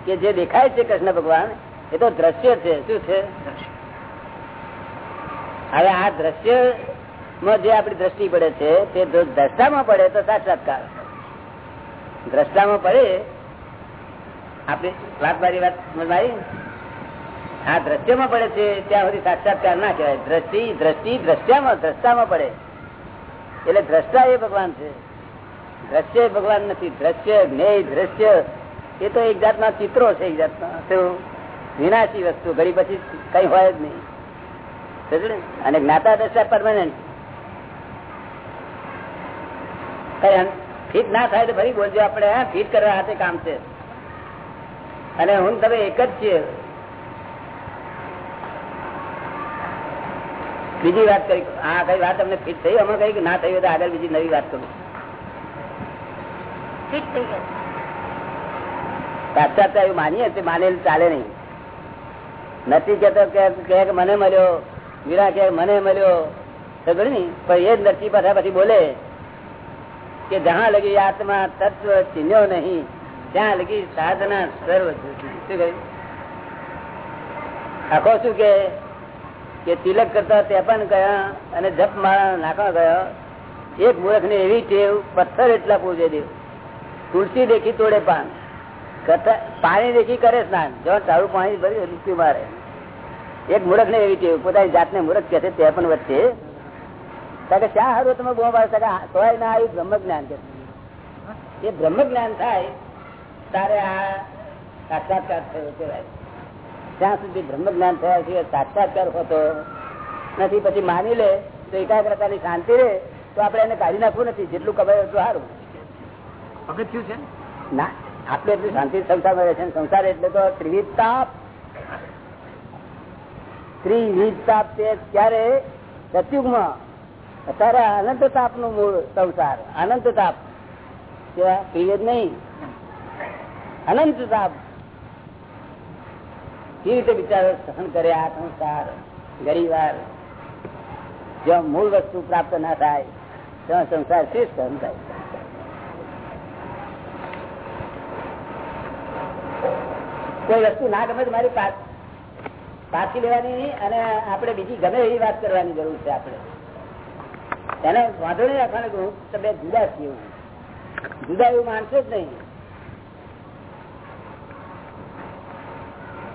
કે જે દેખાય છે કૃષ્ણ ભગવાન, એ તો દ્રશ્ય છે. શું છે? હવે આ દ્રશ્યમાં જે આપણી દ્રષ્ટિ પડે છે, તે દ્રષ્ટામાં પડે તો સાક્ષાત્કાર. દ્રષ્ટામાં પડે, આપણી વાત મારી વાત મારી? આ દ્રશ્યમાં પડે છે, ત્યાં સુધી સાક્ષાત્કાર ના કહેવાય. દ્રષ્ટિ દ્રષ્ટિ દ્રષ્ટામાં દ્રષ્ટામાં પડે. એટલે દ્રષ્ટા એ ભગવાન છે. દ્રશ્ય ભગવાન નથી. દ્રશ્ય, જ્ઞેય, દ્રશ્ય, એ તો એક જાતના ચિત્રો છે, એક જાતના વિનાશી વસ્તુ. ઘડી પછી કઈ હોય જ નહીં. અને જ્ઞાતા દ્રષ્ટા પરમાનન્ટ કઈ ફીટ ના થાય તો ફરી બોલજો આપણે ફિટ કરવા હાથે કામ છે. અને હું તમે એક જ છીએ. બીજી વાત કરી આ કઈ વાત તમને ફિટ થઈ? અમે કઈ કે ના થઈ હોય તો આગળ બીજી નવી વાત કરું. ફિટ થઈ ગયું સાક્ષાત્કાર એવું માનીએ તે માનેલ ચાલે નહીં. નથી કેતો કે કે મને મળ્યો વીરા કે મને મળ્યો ખબર ને પણ એ જ નથી પાછા પછી બોલે કે જहाँ લગી આત્મા તત્વ ચિહ્ન્યો નહીં ત્યાં લગી સાધના સર્વ શું કહ્યું? આખો શું કે કે તિલક કરતા તે પણ ગયા અને જપ માળા નાખવા ગયા. એક મૂર્ખ ને એવી ટેવ, પથ્થર એટલા પૂજે દેવ. તુલસી દેખી તોડે પાન. પાણી દેખી કરે સ્નાન. જો તારું પાણી ભરી મૃત્યુ મારે. એક મૂર્ખ ને એવી ટેવ, પોતાની જાતને મૂર્ખ કે છે તે પણ વચ્ચે. કે શા હારું તમે બહુ મારે તોય ના આવ્યું બ્રહ્મ જ્ઞાન કે એ બ્રહ્મ જ્ઞાન થાય, તારે આ સાક્ષાત્કાર થયો કહેવાય. ત્યાં સુધી બ્રહ્મ જ્ઞાન થયા છે સાક્ષાત્કાર હોતો નથી પછી માની લે તો એકાગ્રતાની શાંતિ રે તો આપણે એને કાઢી નાખવું નથી જેટલું કમાય એટલું સારું. અગત્યું છે? ના આટલું એટલી શાંતિ સંસારમાં રહે છે સંસાર એટલે તો ત્રિવિધ તાપ ત્રિવિધ તાપ તે ક્યારે? સતયુગમાં. અત્યારે અનંત તાપનું મૂળ સંસાર અનંત તાપ કેવા ત્રિવેદ નહીં. અનંત તાપ કેવી રીતે બિચારો સહન કરે આ સંસાર? ગરીવાર જ્યાં મૂળ વસ્તુ પ્રાપ્ત ના થાય ત્યાં સંસાર શ્રેષ્ઠ સહન થાય? કોઈ વસ્તુ ના ગમે તો મારી પાછી લેવાની અને આપણે બીજી ગમે એવી વાત કરવાની જરૂર છે આપણે. એને વાંધો નહીં રાખવાનું હું તમે જુદા છીએ જુદા એવું માનશો જ નહીં બેન તબિયત સારી છે કે આયા હતા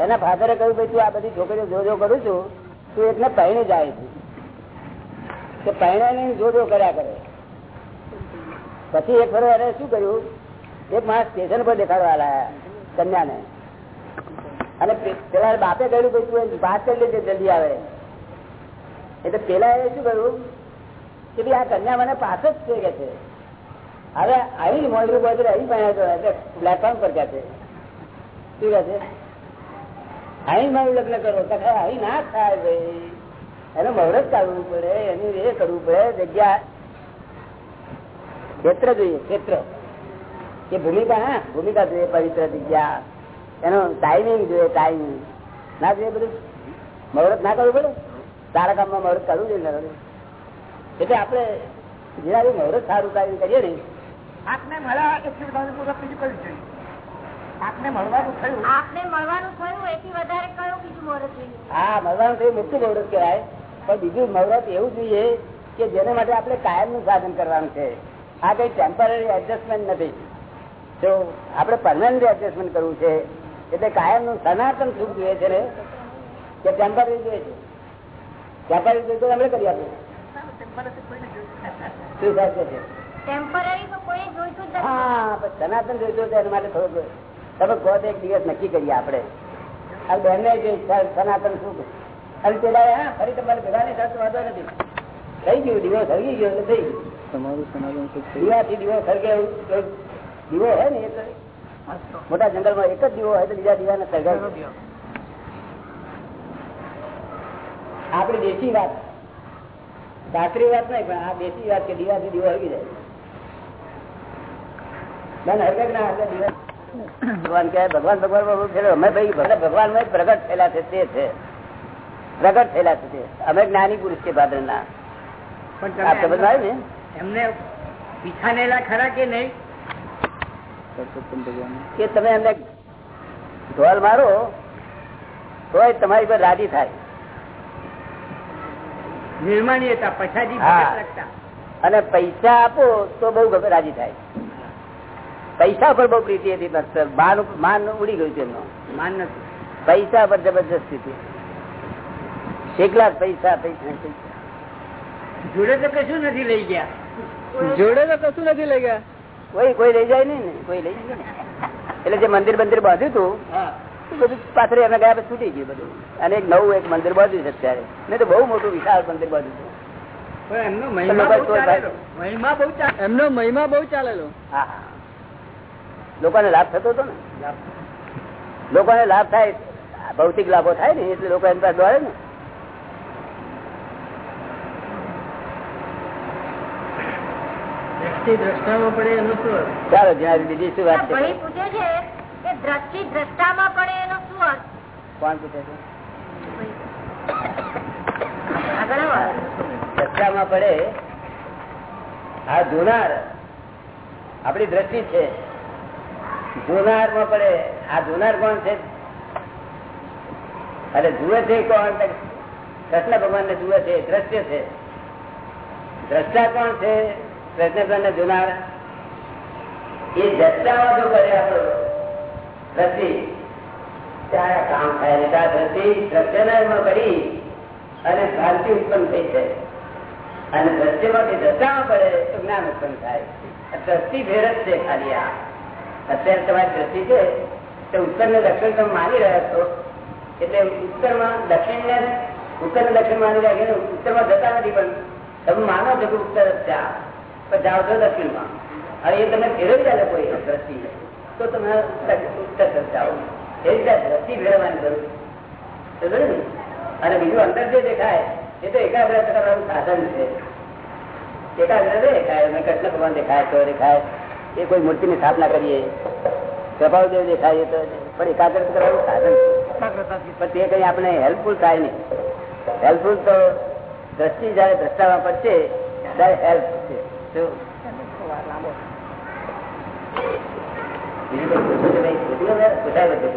એના ફાધરે કહ્યું, ભાઈ, તું આ બધી છોકરીઓ જો જો કરું છું. તું એકને પહેણી જાય છું. કે પહેણે જો જો કર્યા કરે. પછી એક ફરો એને શું કર્યું? એક માણસ સ્ટેશન પર દેખાડવા લાયા, કન્યાને. અને પેલા બાપે કહ્યું કે તું વાત કરી લેજે, જલ્દી આવે. એટલે પેલા એ શું કર્યું? કે ભાઈ, આ કન્યા મને પાસે જ છે કે છે. હવે આવી મોજરું બોજરું અહીં તો એટલે પ્લેટફોર્મ પર છે? શું કહે છે? અહીં મારું લગ્ન કરો. અહીં ના થાય ભાઈ. એનું મહુરત કાઢવું પડે, એનું એ કરવું પડે. જગ્યા, ક્ષેત્ર જોઈએ, ક્ષેત્ર. કે ભૂમિકા, હા, ભૂમિકા જોઈએ, પવિત્ર જગ્યા. એનો ટાઈમિંગ જોઈએ ટાઈમિંગ ના જોઈએ બધું? મુહૂર્ત ના કરવું પડે? તારા કામમાં મુહૂર્ત કરવું જોઈએ એટલે આપણે જેના બી મુહૂર્ત સારું કાર્ય કરીએ ને આપને મળ્યા એટલી વધારે પૂરક બીજું કયું છે? આપને મળવાનું થયું? આપને મળવાનું થયું એથી વધારે કયું બીજું મુહૂર્ત જોઈએ? હા મળવાનું થયું મુખ્ય મુહૂર્ત કહેવાય. પણ બીજું મુહૂર્ત એવું જોઈએ કે જેને માટે આપણે કાયમનું સાધન કરવાનું છે. આ કઈ ટેમ્પરરી એડજસ્ટમેન્ટ નથી. જો આપણે પરમાનન્ટ એડજસ્ટમેન્ટ કરવું છે એટલે કાયમનું સનાતન સુખ જોઈએ છે ને? કે ટેમ્પરરી જોઈએ છે? ટેમ્પરરી જોઈએ તો આપણે કરી આપીએ શું સાહેબ છે? ટેમ્પરરી તો કોઈ જોઈતું જ નથી. હા પણ સનાતન જોઈતું એના માટે થોડુંક તમે કહો એક દિવસ નક્કી કરીએ આપણે. આ બહેને સનાતન શું અને પેલા હા ફરી તમારે ભેગાની સાથે વાંધો નથી. થઈ ગયું દીવો સળગી ગયો એટલે થઈ ગયું. તમારું સનાતન દીવાથી દીવો સળગે દીવો હોય ને એ જંગલ મોટા જંગલમાં એક જ દીવો હોય તો બીજા દીવાને સળગાવી આપડી આપણી દેશી વાત. શાસ્ત્રીય વાત નહીં પણ આ દેશી વાત કે દીવાથી દીવો હળગી જાય બેન હળગે કે ના હળગે દીવા ભગવાન કે ભગવાન ભગવાન અમે ભાઈ ભગવાનમાં પ્રગટ થયેલા છે તે છે. પ્રગટ થયેલા છે તે. અમે જ્ઞાની પુરુષ છે આવે ને? એમને પીછાનેલા ખરા કે નહીં? કે તમે એમને ઢોલ મારો તોય તમારી પર રાજી થાય. નિર્માણીયતા પછાજી અને પૈસા આપો તો બહુ રાજી થાય. પૈસા પર બહુ પ્રીતિ હતી નક્સર માન માન ઉડી ગયું તેમનો માન નથી. પૈસા પર જબરજસ્તી હતી. એકલા પૈસા પૈસા પૈસા. જોડે તો કશું નથી લઈ ગયા. જોડે તો કશું નથી લઈ ગયા. કોઈ કોઈ લઈ જાય નહીં ને કોઈ લઈ જાય એટલે જે મંદિર મંદિર બાંધ્યું હતું બધું પાછળ અમે ગયા પછી છૂટી ગયું બધું. અને એક નવું એક મંદિર બાંધ્યું છે અત્યારે. મેં તો બહુ મોટું વિશાળ મંદિર બાંધ્યું છે. એમનો મહિમા બહુ ચાલેલો. મહિમા બહુ ચાલે એમનો મહિમા બહુ ચાલેલો. હા. લોકોને લાભ થતો હતો ને? લોકોને લાભ થાય ભૌતિક લાભો થાય ને એટલે લોકો એમ પાસે દોડે ને. દ્રષ્ટિ દ્રષ્ટામાં પડે એનો શું અર્થ? ચાલો જ્યાં બીજી શું વાત છે? ભાઈ પૂછે છે કે દ્રષ્ટિ દ્રષ્ટામાં પડે એનો શું અર્થ? કોણ પૂછે છે? આગળ પડે આ જોનાર આપણી દ્રષ્ટિ છે. જોનારમાં પડે. આ જોનાર કોણ છે? અરે જુએ છે કોણ? કૃષ્ણ ભગવાન ને જુએ છે દ્રશ્ય છે. દ્રષ્ટા કોણ છે? કૃષ્ણ ભગવાન ને જોનાર. એ દ્રષ્ટામાં જો કરે આપણો દ્રષ્ટિ, ત્યારે કામ થાય ને આ દ્રષ્ટિ દ્રશ્યના કરી અને ભ્રાંતિ ઉત્પન્ન થઈ છે. અને દ્રશ્યમાંથી દ્રષ્ટામાં પડે તો જ્ઞાન ઉત્પન્ન થાય. દ્રષ્ટિ ભેર જ છે ખાલી આ. અત્યારે તમારી દ્રષ્ટિ છે તો ઉત્તર ને દક્ષિણ તમે માની રહ્યા છો, એટલે ઉત્તરમાં દક્ષિણ ને ઉત્તર ને દક્ષિણ માની રહ્યા છે ઉત્તરમાં જતા નથી, પણ તમે માનો છો કે ઉત્તર જ પણ જાઓ છો દક્ષિણમાં. અને એ તમે ફેરવી જાય કોઈ દ્રષ્ટિ તો તમે ઉત્તર જાઓ. એ રીતે દ્રષ્ટિ ફેરવવાની જરૂર ને? અને બીજું અંદર જે દેખાય, એ તો એકાગ્રતા કરવાનું સાધન છે. એકાગ્ર દેખાય કૃષ્ણ ભગવાન દેખાય, તો દેખાય. એ કોઈ મૂર્તિની સ્થાપના કરીએ પ્રભાવદેવ દેખાય એ તો પણ એકાગ્ર કરવાનું સાધન છે પણ તે કઈ આપણે હેલ્પફુલ થાય નહીં હેલ્પફુલ તો દ્રષ્ટિ જયારે દ્રષ્ટામાં પડશે, ત્યારે હેલ્પ છે શું? બીજું કોઈ પૂછવું છે નહીં? પૂછ્યું ને? પૂછાય બધું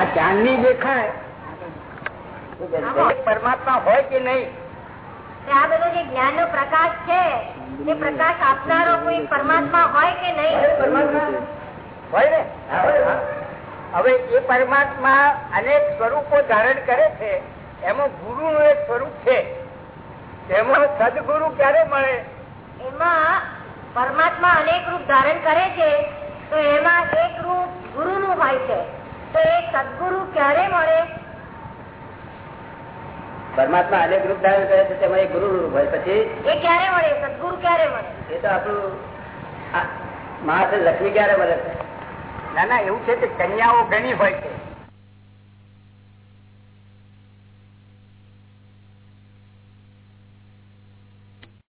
આ ચાંદની દેખાય શું કહે છે? પરમાત્મા હોય કે નહીં? આ બધો જે જ્ઞાન નો પ્રકાશ છે એ પ્રકાશ આપનારો કોઈ પરમાત્મા હોય કે નહીં? હોય ને? હવે એ પરમાત્મા અનેક સ્વરૂપો ધારણ કરે છે એમાં ગુરુ નું એક સ્વરૂપ છે. તેમાં સદગુરુ ક્યારે મળે? એમાં પરમાત્મા અનેક રૂપ ધારણ કરે છે તો એમાં એક રૂપ ગુરુ નું હોય છે. તો એ સદગુરુ ક્યારે મળે? પરમાત્મા અનેક રૂપ ધારણ કરે છે તેમાં એક ગુરુ રૂપ હોય. પછી એ ક્યારે મળે? સદગુરુ ક્યારે મળે? એ તો આપણું આ મહારાજ લક્ષ્મી ક્યારે મળે છે? ના ના એવું છે કે કન્યાઓ ઘણી હોય છે.